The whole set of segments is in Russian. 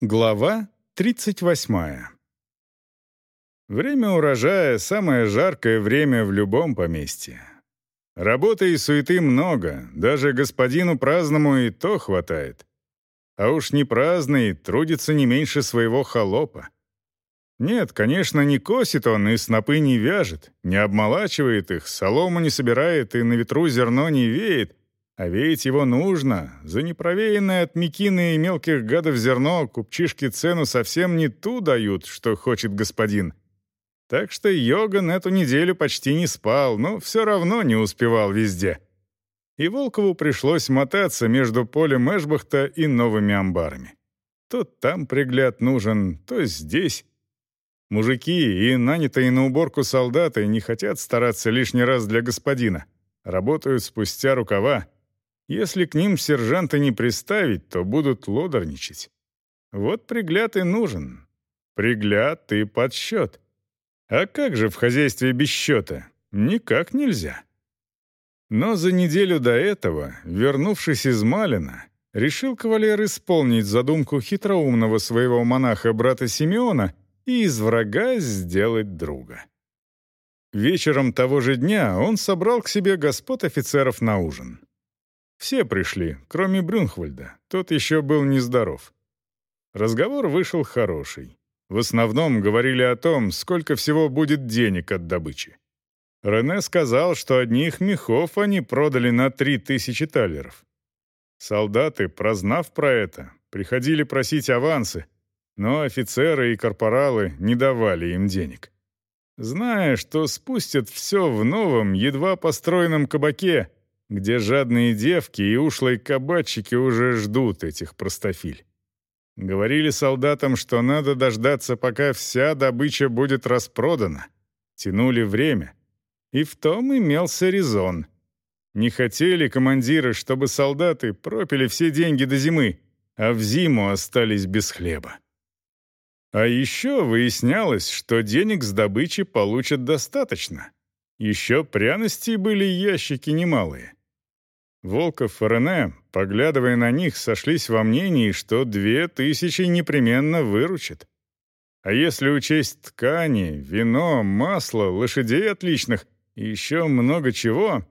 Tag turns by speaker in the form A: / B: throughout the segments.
A: Глава 38. Время урожая — самое жаркое время в любом поместье. Работы и суеты много, даже господину праздному и то хватает. А уж не праздный трудится не меньше своего холопа. Нет, конечно, не косит он и снопы не вяжет, не обмолачивает их, солому не собирает и на ветру зерно не веет, а ведь его нужно. За непроверенное от мекины и мелких гадов зерно купчишки цену совсем не ту дают, что хочет господин. Так что Йоган эту неделю почти не спал, но все равно не успевал везде. И Волкову пришлось мотаться между полем Эшбахта и новыми амбарами. То там пригляд нужен, то здесь. Мужики и нанятые на уборку солдаты не хотят стараться лишний раз для господина. Работают спустя рукава, если к ним сержанта не приставить, то будут лодорничать. Вот пригляд и нужен. Пригляд и подсчет. А как же в хозяйстве без счета? Никак нельзя. Но за неделю до этого, вернувшись из Малина, решил кавалер исполнить задумку хитроумного своего монаха брата Симеона и из врага сделать друга. Вечером того же дня он собрал к себе господ офицеров на ужин. Все пришли, кроме Брюнхвальда. Тот еще был нездоров. Разговор вышел хороший. В основном говорили о том, сколько всего будет денег от добычи. Рене сказал, что одних мехов они продали на три тысячи талеров. Солдаты, прознав про это, приходили просить авансы, но офицеры и корпоралы не давали им денег. Зная, что спустят все в новом, едва построенном кабаке, где жадные девки и ушлые кабачики уже ждут этих простофиль. Говорили солдатам, что надо дождаться, пока вся добыча будет распродана. Тянули время. И в том имелся резон. Не хотели командиры, чтобы солдаты пропили все деньги до зимы, а в зиму остались без хлеба. А еще выяснялось, что денег с добычи получат достаточно. Еще пряностей были ящики немалые. Волков и Рене, поглядывая на них, сошлись во мнении, что две тысячи непременно выручат. А если учесть ткани, вино, масло, лошадей отличных и еще много чего,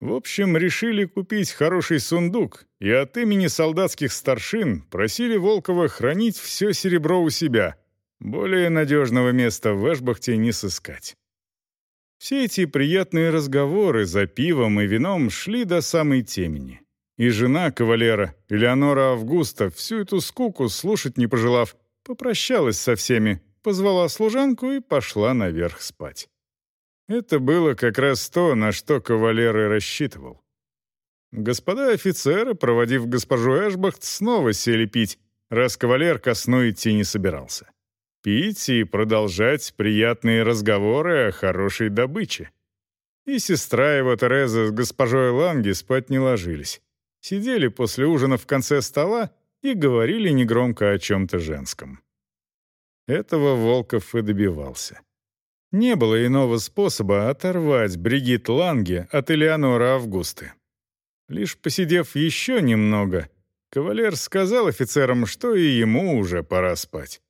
A: в общем, решили купить хороший сундук и от имени солдатских старшин просили Волкова хранить все серебро у себя. Более надежного места в Эшбахте не сыскать. Все эти приятные разговоры за пивом и вином шли до самой темени. И жена кавалера, Элеонора Августа, всю эту скуку слушать не пожелав, попрощалась со всеми, позвала служанку и пошла наверх спать. Это было как раз то, на что кавалер и рассчитывал. Господа офицеры, проводив госпожу Эшбахт, снова сели пить, раз кавалер ко сну идти не собирался пить и продолжать приятные разговоры о хорошей добыче. И сестра его Тереза с госпожой Ланги спать не ложились. Сидели после ужина в конце стола и говорили негромко о чем-то женском. Этого Волков и добивался. Не было иного способа оторвать Бригит Ланге от Элеонора Августы. Лишь посидев еще немного, кавалер сказал офицерам, что и ему уже пора спать.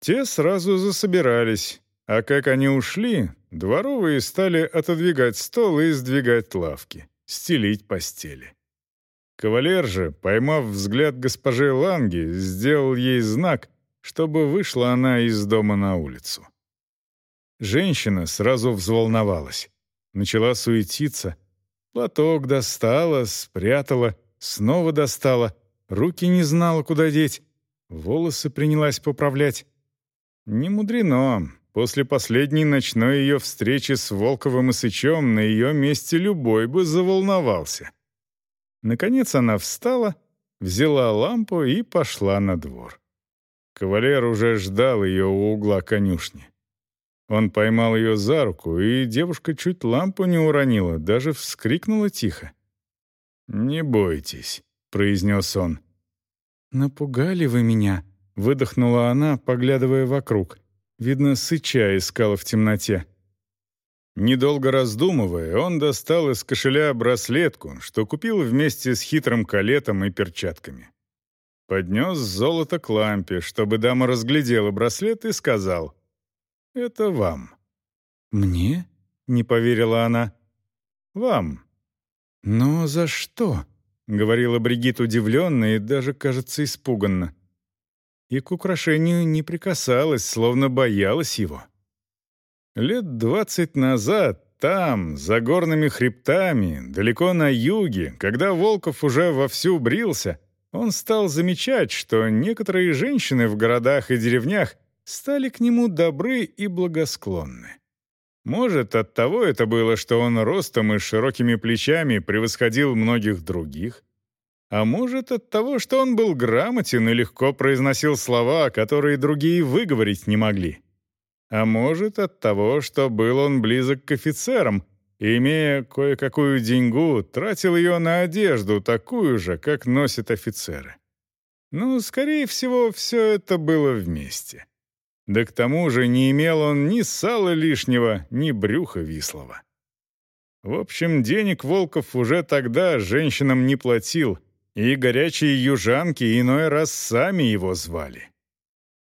A: Те сразу засобирались, а как они ушли, дворовые стали отодвигать стол и сдвигать лавки, стелить постели. Кавалер же, поймав взгляд госпожи Ланги, сделал ей знак, чтобы вышла она из дома на улицу. Женщина сразу взволновалась, начала суетиться. Платок достала, спрятала, снова достала, руки не знала, куда деть, волосы принялась поправлять. Не мудрено. После последней ночной ее встречи с Волковым и Сычом на ее месте любой бы заволновался. Наконец она встала, взяла лампу и пошла на двор. Кавалер уже ждал ее у угла конюшни. Он поймал ее за руку, и девушка чуть лампу не уронила, даже вскрикнула тихо. «Не бойтесь», — произнес он. «Напугали вы меня», Выдохнула она, поглядывая вокруг. Видно, сыча искала в темноте. Недолго раздумывая, он достал из кошеля браслетку, что купил вместе с хитрым калетом и перчатками. поднес золото к лампе, чтобы дама разглядела браслет и сказал «Это вам».
B: «Мне?» — не поверила она.
A: «Вам».
B: «Но за что?» — говорила Бригит удивленно и даже, кажется, испуганно. И к украшению не прикасалась, словно боялась его.
A: Лет двадцать назад там, за горными хребтами, далеко на юге, когда Волков уже вовсю брился, он стал замечать, что некоторые женщины в городах и деревнях стали к нему добры и благосклонны. Может, от того это было, что он ростом и широкими плечами превосходил многих других, а может, от того, что он был грамотен и легко произносил слова, которые другие выговорить не могли. А может, от того, что был он близок к офицерам и, имея кое-какую деньгу, тратил ее на одежду, такую же, как носят офицеры. Ну, скорее всего, все это было вместе. Да к тому же не имел он ни сала лишнего, ни брюха вислого. В общем, денег Волков уже тогда женщинам не платил, и горячие южанки иной раз сами его звали.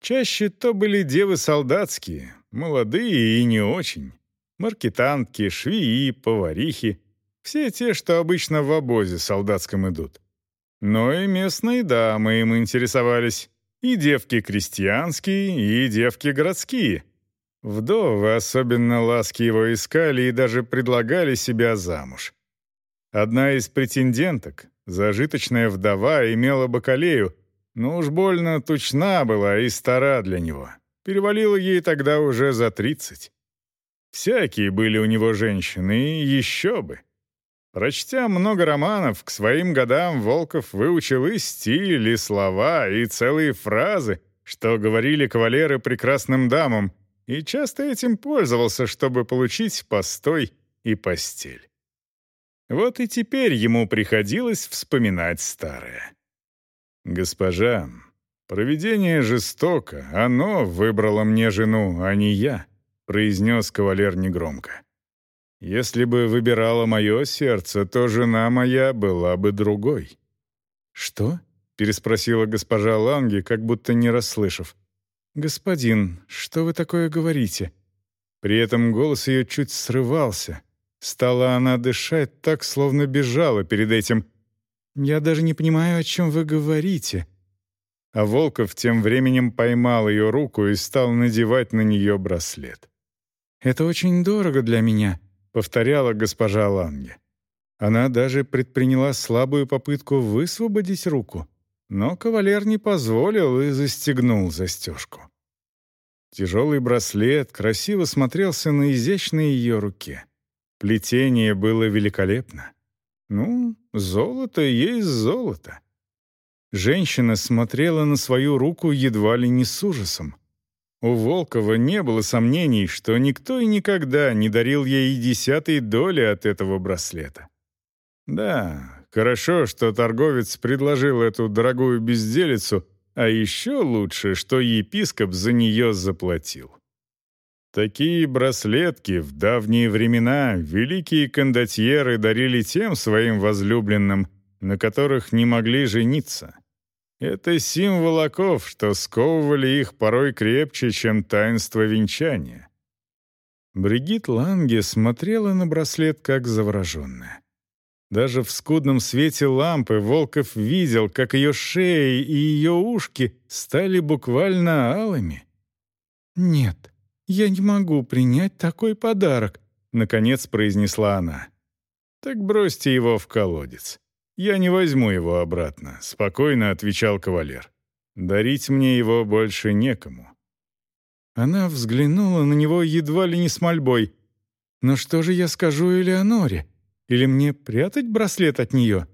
A: Чаще то были девы солдатские, молодые и не очень. Маркетантки, швеи, поварихи. Все те, что обычно в обозе солдатском идут. Но и местные дамы им интересовались. И девки крестьянские, и девки городские. Вдовы особенно ласки его искали и даже предлагали себя замуж. Одна из претенденток, зажиточная вдова, имела бакалею, но уж больно тучна была и стара для него. Перевалило ей тогда уже за тридцать. Всякие были у него женщины, и еще бы. Прочтя много романов, к своим годам Волков выучил и стиль, и слова, и целые фразы, что говорили кавалеры прекрасным дамам, и часто этим пользовался, чтобы получить постой и постель. Вот и теперь ему приходилось вспоминать старое. «Госпожа, провидение жестоко, оно выбрало мне жену, а не я», — произнес кавалер негромко. «Если бы выбирало мое сердце, то жена моя была бы другой».
B: «Что?» — переспросила госпожа Ланги, как будто не расслышав. «Господин, что вы такое говорите?» При этом голос ее чуть срывался. Стала она дышать так, словно бежала перед этим, я даже не понимаю, о чем вы говорите».
A: А Волков тем временем поймал ее руку и стал надевать на нее браслет.
B: «Это очень дорого для меня», — повторяла госпожа Ланге. Она даже предприняла слабую попытку высвободить руку, но кавалер не позволил и застегнул застежку. Тяжелый браслет красиво смотрелся на изящной ее руке. Плетение было великолепно. Ну, золото есть золото. Женщина смотрела на свою руку едва ли не с ужасом. У Волкова не было сомнений, что никто и никогда не дарил ей и десятой доли от этого браслета. Да, хорошо, что торговец предложил эту дорогую безделицу, а еще лучше, что епископ за нее заплатил. Такие браслетки в давние времена великие кондотьеры дарили тем своим возлюбленным, на которых не могли жениться. Это символ оков, что сковывали их порой крепче, чем таинство венчания. Бригит Ланге смотрела на браслет как завороженная. Даже в скудном свете лампы Волков видел, как ее шея и ее ушки стали буквально алыми. «Нет», «Я не могу принять такой подарок», — наконец произнесла она.
A: «Так бросьте его в колодец. Я не возьму его обратно», — спокойно отвечал кавалер. «Дарить мне его больше некому».
B: Она взглянула на него едва ли не с мольбой. «Но что же я скажу Элеоноре? Или мне прятать браслет от нее?»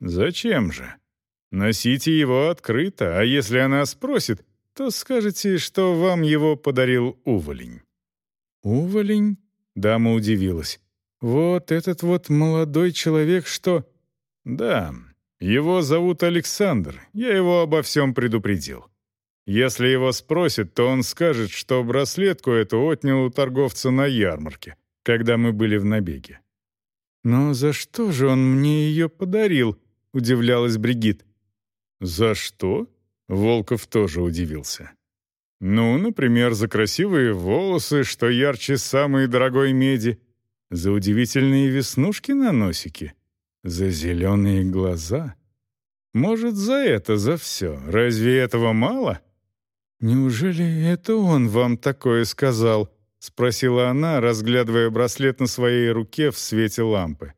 A: «Зачем же? Носите его открыто, а если она спросит, то скажете, что вам его подарил уволень».
B: «Уволень?» — дама удивилась. «Вот этот вот молодой человек, что...»
A: «Да, его зовут Александр, я его обо всем предупредил. Если его спросят, то он скажет, что браслетку эту отнял у торговца на ярмарке, когда мы были в набеге».
B: «Но за что же он мне ее подарил?» — удивлялась Бригит.
A: «За что?» — Волков тоже удивился. «Ну, например, за красивые волосы, что ярче самой дорогой меди, за удивительные веснушки на носике, за зеленые глаза. Может, за это, за все. Разве этого мало?»
B: «Неужели это он вам такое сказал?» — спросила она, разглядывая браслет на своей руке в свете лампы.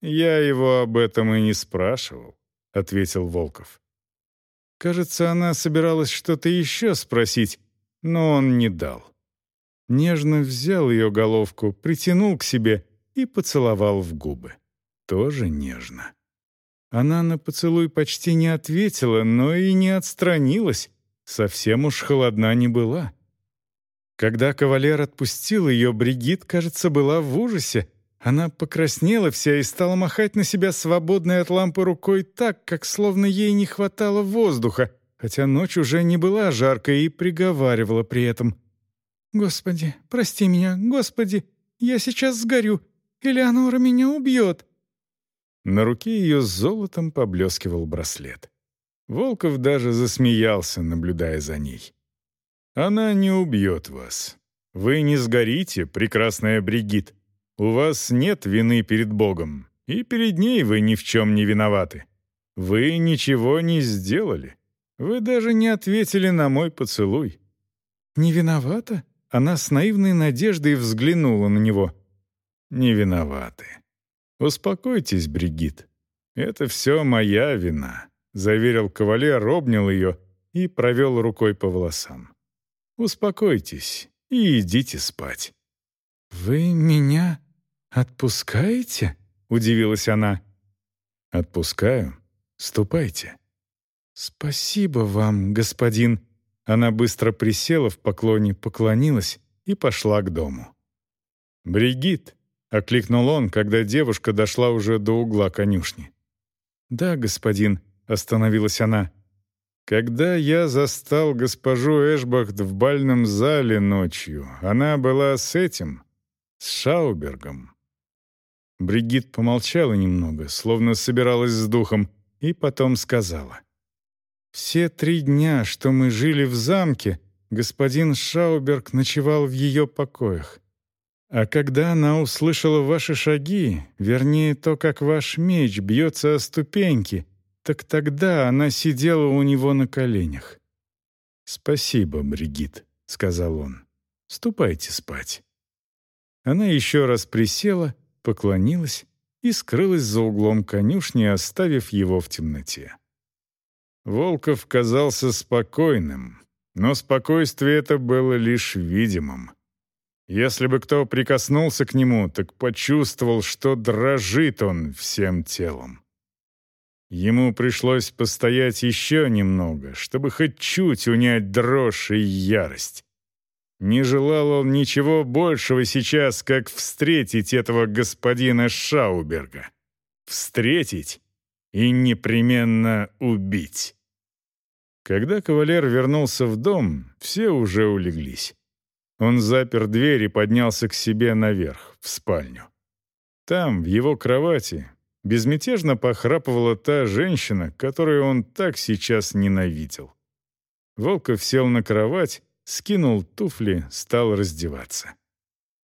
A: «Я его об этом и не спрашивал», — ответил Волков.
B: Кажется, она собиралась что-то еще спросить, но он не дал. Нежно взял ее головку, притянул к себе и поцеловал в губы. Тоже нежно. Она на поцелуй почти не ответила, но и не отстранилась, совсем уж холодна не была. Когда кавалер отпустил ее, Бригит, кажется, была в ужасе. Она покраснела вся и стала махать на себя свободной от лампы рукой так, как словно ей не хватало воздуха, хотя ночь уже не была жаркой и приговаривала при этом. «Господи, прости меня, Господи, я сейчас сгорю. Элеонора меня убьет».
A: На руке ее золотом поблескивал браслет. Волков даже засмеялся, наблюдая за ней. «Она не убьет вас. Вы не сгорите, прекрасная Бригит. У вас нет вины перед Богом, и перед ней вы ни в чем не виноваты. Вы ничего не сделали. Вы даже не ответили на мой поцелуй».
B: «Не виновата?» Она с наивной надеждой взглянула на него.
A: «Не виноваты. Успокойтесь, Бригит. Это все моя вина заверил кавалер, обнял ее и провел рукой по волосам. «Успокойтесь и идите спать».
B: «Вы меня отпускаете?» — удивилась она.
A: «Отпускаю. Ступайте».
B: «Спасибо вам, господин». Она быстро присела в поклоне, поклонилась и пошла к дому.
A: «Бригит», — окликнул он, когда девушка дошла уже до угла конюшни.
B: «Да, господин», остановилась она.
A: Когда я застал госпожу Эшбахт в бальном зале ночью, она была с этим, с Шаубергом.
B: Бригит помолчала немного, словно собиралась с духом, и потом сказала. «Все три дня, что мы жили в замке, господин Шауберг ночевал в ее покоях. А когда она услышала ваши шаги, вернее, то, как ваш меч бьется о ступеньки, так тогда она сидела у него на коленях.
A: «Спасибо, Бригит», — сказал он. «Ступайте спать». Она еще раз присела, поклонилась и скрылась за углом конюшни, оставив его в темноте. Волков казался спокойным, но спокойствие это было лишь видимым. Если бы кто прикоснулся к нему, так почувствовал, что дрожит он всем телом. Ему пришлось постоять еще немного, чтобы хоть чуть унять дрожь и ярость. Не желал он ничего большего сейчас, как встретить этого господина Шауберга. Встретить и непременно убить. Когда кавалер вернулся в дом, все уже улеглись. Он запер дверь и поднялся к себе наверх, в спальню. Там, в его кровати, безмятежно похрапывала та женщина, которую он так сейчас ненавидел. Волков сел на кровать, скинул туфли, стал раздеваться.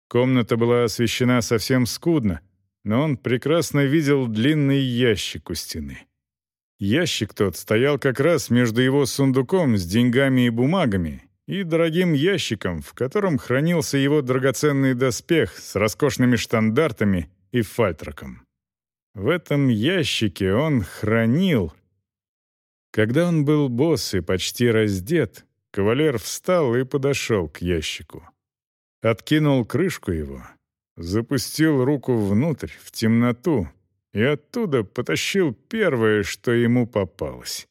A: Комната была освещена совсем скудно, но он прекрасно видел длинный ящик у стены. Ящик тот стоял как раз между его сундуком с деньгами и бумагами и дорогим ящиком, в котором хранился его драгоценный доспех с роскошными штандартами и фальтраком. В этом ящике он хранил... Когда он был босс и почти раздет, кавалер встал и подошел к ящику. Откинул крышку его, запустил руку внутрь, в темноту, и оттуда потащил первое, что ему попалось.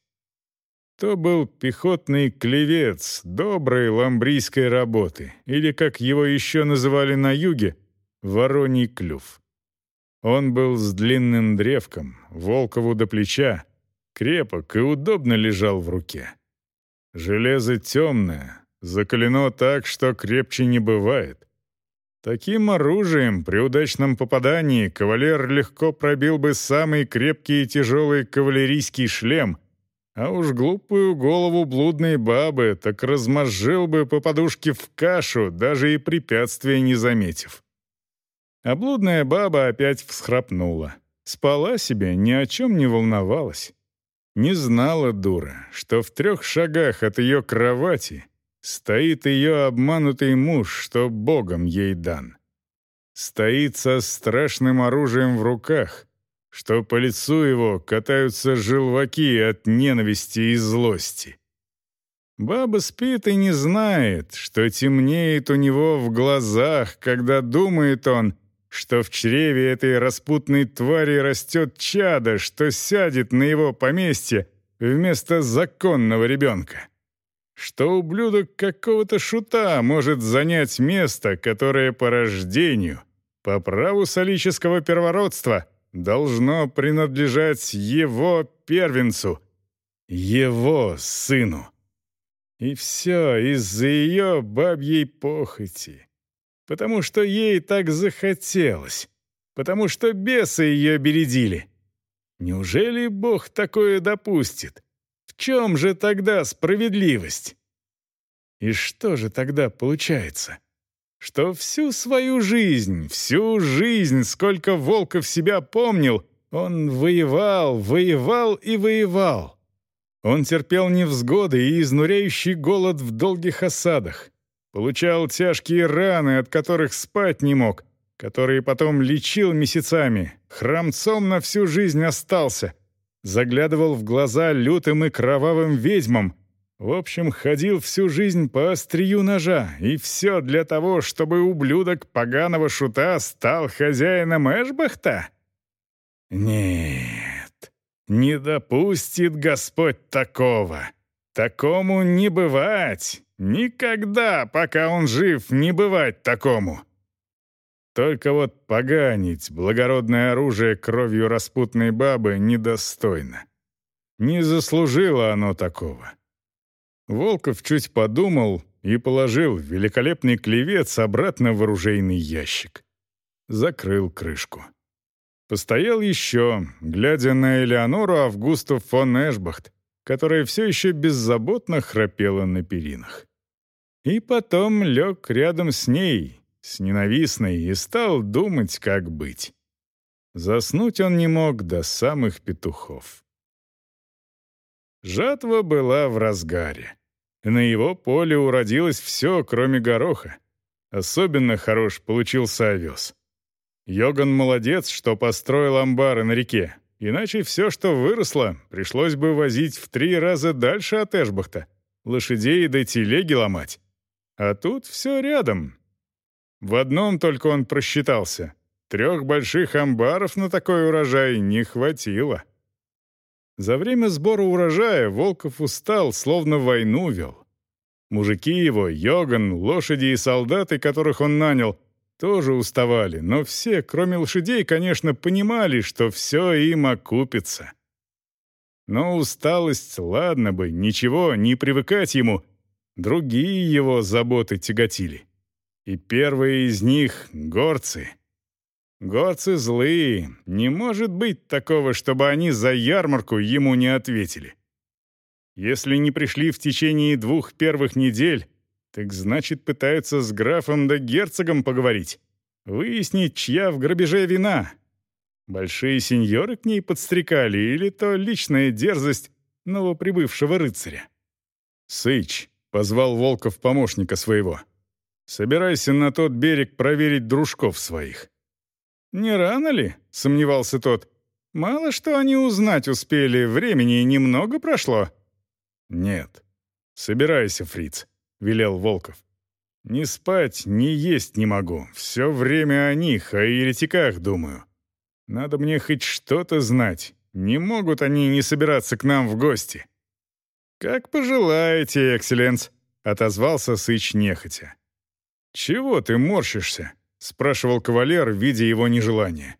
A: То был пехотный клевец доброй ламбрийской работы, или, как его еще называли на юге, вороний клюв. Он был с длинным древком, волкову до плеча, крепок и удобно лежал в руке. Железо темное, закалено так, что крепче не бывает. Таким оружием при удачном попадании кавалер легко пробил бы самый крепкий и тяжелый кавалерийский шлем, А уж глупую голову блудной бабы так размозжил бы по подушке в кашу, даже и препятствия не заметив. А блудная баба опять всхрапнула. Спала себе, ни о чем не волновалась. Не знала дура, что в трех шагах от ее кровати стоит ее обманутый муж, что Богом ей дан. Стоит со страшным оружием в руках, что по лицу его катаются желваки от ненависти и злости. Баба спит и не знает, что темнеет у него в глазах, когда думает он, что в чреве этой распутной твари растет чадо, что сядет на его поместье вместо законного ребенка. Что ублюдок какого-то шута может занять место, которое по рождению, по праву солического первородства — должно принадлежать его первенцу, его сыну. И все из-за ее бабьей похоти. Потому что ей так захотелось. Потому что бесы ее бередили. Неужели Бог такое допустит? В чем же тогда справедливость? И что же тогда получается? что всю свою жизнь, всю жизнь, сколько Волков себя помнил, он воевал, воевал и воевал. Он терпел невзгоды и изнуряющий голод в долгих осадах, получал тяжкие раны, от которых спать не мог, которые потом лечил месяцами, храмцом на всю жизнь остался, заглядывал в глаза лютым и кровавым ведьмам, в общем, ходил всю жизнь по острию ножа, и все для того, чтобы ублюдок поганого шута стал хозяином Эшбахта? Нет, не допустит Господь такого. Такому не бывать. Никогда, пока он жив, не бывать такому. Только вот поганить благородное оружие кровью распутной бабы недостойно. Не заслужило оно такого. Волков чуть подумал и положил великолепный клевец обратно в оружейный ящик. Закрыл крышку. Постоял еще, глядя на Элеонору Августу фон Эшбахт, которая все еще беззаботно храпела на перинах. И потом лег рядом с ней, с ненавистной, и стал думать, как быть. Заснуть он не мог до самых петухов. Жатва была в разгаре. На его поле уродилось все, кроме гороха. Особенно хорош получился овес. Йоган молодец, что построил амбары на реке. Иначе все, что выросло, пришлось бы возить в три раза дальше от Эшбахта. Лошадей до телеги ломать. А тут все рядом. В одном только он просчитался. Трех больших амбаров на такой урожай не хватило. За время сбора урожая Волков устал, словно войну вел. Мужики его, Йоган, лошади и солдаты, которых он нанял, тоже уставали, но все, кроме лошадей, конечно, понимали, что все им окупится. Но усталость, ладно бы, ничего, не привыкать ему. Другие его заботы тяготили. И первые из них — горцы — Горцы злые. Не может быть такого, чтобы они за ярмарку ему не ответили. Если не пришли в течение двух первых недель, так значит пытаются с графом да герцогом поговорить. Выяснить, чья в грабеже вина. Большие сеньоры к ней подстрекали или то личная дерзость новоприбывшего рыцаря. «Сыч», — позвал Волков помощника своего, — «собирайся на тот берег проверить дружков своих». «Не рано ли?» — сомневался тот. «Мало что они узнать успели, времени немного прошло». «Нет. Собирайся, фриц», — велел Волков. «Не спать, не есть не могу. Все время о них, о еретиках думаю. Надо мне хоть что-то знать. Не могут они не собираться к нам в гости». «Как пожелаете, экселленс», — отозвался Сыч нехотя. «Чего ты морщишься?» — спрашивал кавалер, видя его нежелание.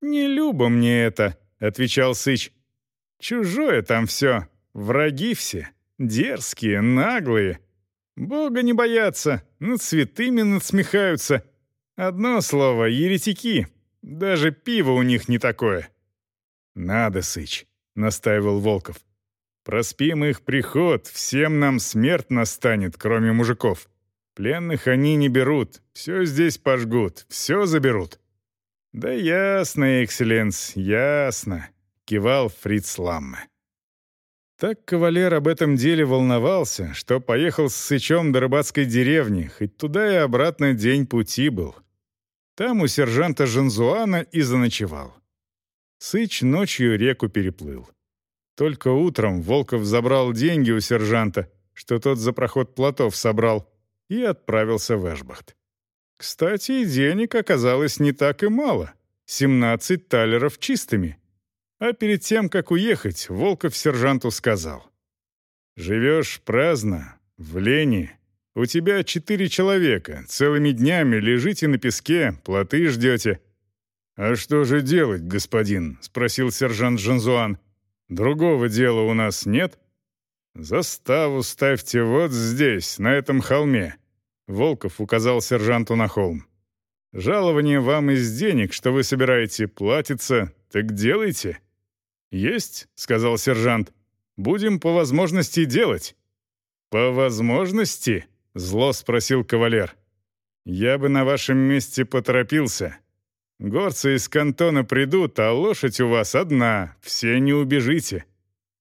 A: «Не любо мне это», — отвечал Сыч. «Чужое там все, враги все, дерзкие, наглые. Бога не боятся, над святыми надсмехаются. Одно слово — еретики. Даже пиво у них не такое». «Надо, Сыч», — настаивал Волков. Проспим их приход, всем нам смерть настанет, кроме мужиков. Пленных они не берут, все здесь пожгут, все заберут». «Да ясно, экселленс, ясно», — кивал Фриц Ламме. Так кавалер об этом деле волновался, что поехал с Сычом до рыбацкой деревни, хоть туда и обратно день пути был. Там у сержанта Жанзуана и заночевал. Сыч ночью реку переплыл. Только утром Волков забрал деньги у сержанта, что тот за проход плотов собрал, и отправился в Эшбахт. Кстати, денег оказалось не так и мало — 17 талеров чистыми. А перед тем, как уехать, Волков сержанту сказал. «Живешь праздно, в лени. У тебя четыре человека, целыми днями лежите на песке, плоты ждете». «А что же делать, господин?» — спросил сержант Жанзуан. «Другого дела у нас нет?» «Заставу ставьте вот здесь, на этом холме», Волков указал сержанту на холм. «Жалование вам из денег, что вы собираете, платится, так делайте». «Есть», — сказал сержант. «Будем по возможности делать». «По возможности?» — зло спросил кавалер. «Я бы на вашем месте поторопился. Горцы из кантона придут, а лошадь у вас одна, все не убежите.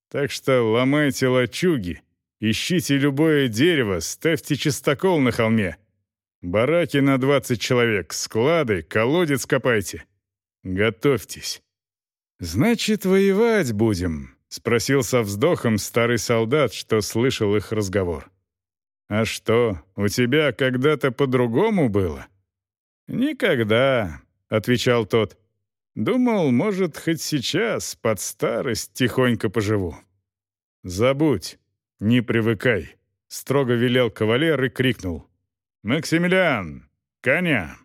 A: Так что ломайте лачуги, Ищите любое дерево, ставьте чистокол на холме. Бараки на 20 человек, склады, колодец копайте. Готовьтесь. «Значит, воевать будем?» — спросил со вздохом старый солдат, что слышал их разговор. «А что, у тебя когда-то по-другому было?» «Никогда», — отвечал тот. «Думал, может, хоть сейчас, под старость, тихонько поживу». «Забудь. «Не привыкай», — строго велел кавалер и крикнул. «Максимилиан! Коня!»